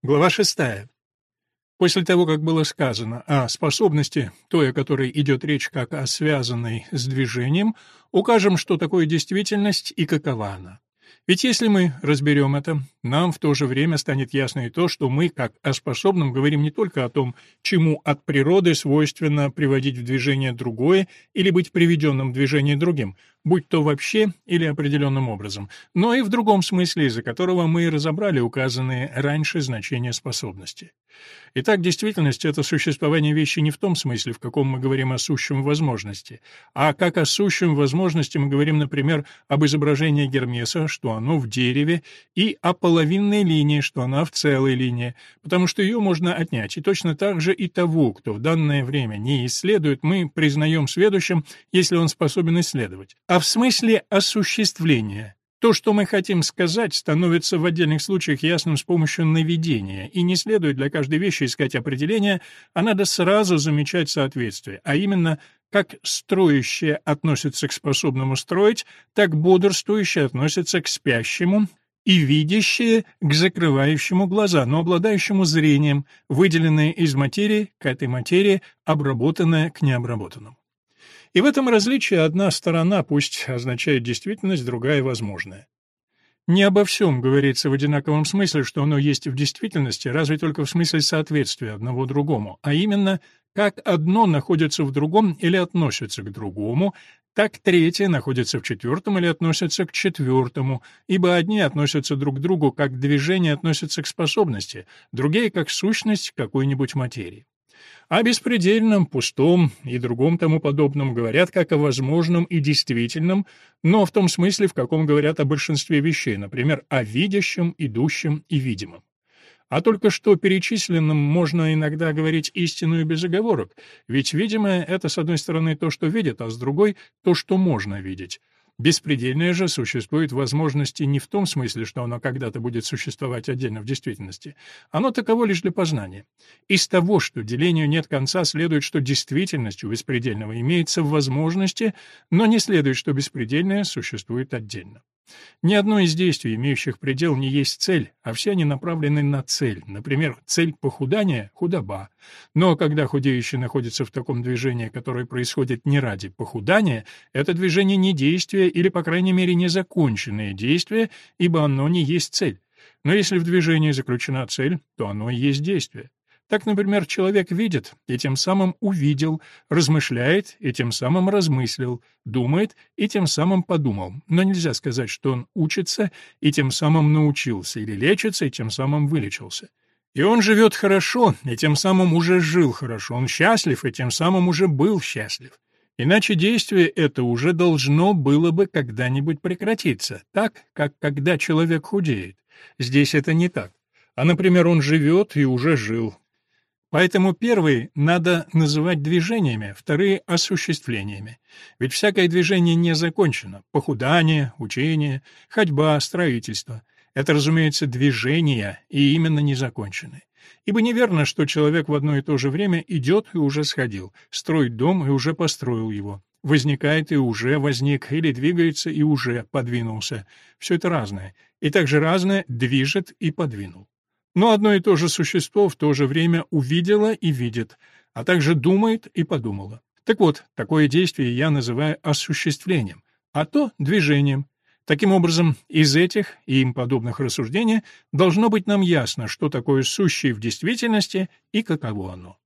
Глава шестая. После того, как было сказано о способности, той, о которой идет речь как о связанной с движением, укажем, что такое действительность и какова она. Ведь если мы разберем это, нам в то же время станет ясно и то, что мы, как о способном, говорим не только о том, чему от природы свойственно приводить в движение другое или быть приведенным в движение другим, будь то вообще или определенным образом, но и в другом смысле, из-за которого мы и разобрали указанные раньше значения способности. Итак, действительность — это существование вещи не в том смысле, в каком мы говорим о сущем возможности, а как о сущем возможности мы говорим, например, об изображении Гермеса, что оно в дереве, и о половинной линии, что она в целой линии, потому что ее можно отнять, и точно так же и того, кто в данное время не исследует, мы признаем следующим, если он способен исследовать. А в смысле осуществления — то, что мы хотим сказать, становится в отдельных случаях ясным с помощью наведения, и не следует для каждой вещи искать определения, а надо сразу замечать соответствие, а именно, как строящее относится к способному строить, так бодрствующее относится к спящему, и видящее к закрывающему глаза, но обладающему зрением, выделенное из материи к этой материи, обработанное к необработанному. И в этом различии одна сторона пусть означает действительность, другая — возможная. Не обо всем говорится в одинаковом смысле, что оно есть в действительности, разве только в смысле соответствия одного другому, а именно, как одно находится в другом или относится к другому, так третье находится в четвертом или относится к четвертому, ибо одни относятся друг к другу как движение относится к способности, другие — как сущность какой-нибудь материи. О беспредельном, пустом и другом тому подобном говорят как о возможном и действительном, но в том смысле, в каком говорят о большинстве вещей, например, о видящем, идущем и видимом. А только что перечисленным можно иногда говорить истину и без оговорок, ведь видимое — это, с одной стороны, то, что видят, а с другой — то, что можно видеть. Беспредельное же существует возможности не в том смысле, что оно когда-то будет существовать отдельно в действительности. Оно таково лишь для познания. Из того, что делению нет конца, следует, что действительность у беспредельного имеется в возможности, но не следует, что беспредельное существует отдельно. Ни одно из действий, имеющих предел, не есть цель, а все они направлены на цель. Например, цель похудания — худоба. Но когда худеющий находится в таком движении, которое происходит не ради похудания, это движение не действие или, по крайней мере, незаконченное действие, ибо оно не есть цель. Но если в движении заключена цель, то оно и есть действие. Так, например, человек видит и тем самым увидел, размышляет и тем самым размыслил, думает и тем самым подумал. Но нельзя сказать, что он учится и тем самым научился, или лечится и тем самым вылечился. И он живет хорошо, и тем самым уже жил хорошо, он счастлив, и тем самым уже был счастлив. Иначе действие это уже должно было бы когда-нибудь прекратиться, так, как когда человек худеет. Здесь это не так. А, например, он живет и уже жил, Поэтому первые надо называть движениями, вторые — осуществлениями. Ведь всякое движение не закончено. Похудание, учение, ходьба, строительство — это, разумеется, движения, и именно незаконченные. Ибо неверно, что человек в одно и то же время идет и уже сходил, строит дом и уже построил его, возникает и уже возник, или двигается и уже подвинулся. Все это разное. И также разное движет и подвинул. Но одно и то же существо в то же время увидело и видит, а также думает и подумало. Так вот, такое действие я называю осуществлением, а то — движением. Таким образом, из этих и им подобных рассуждений должно быть нам ясно, что такое сущее в действительности и каково оно.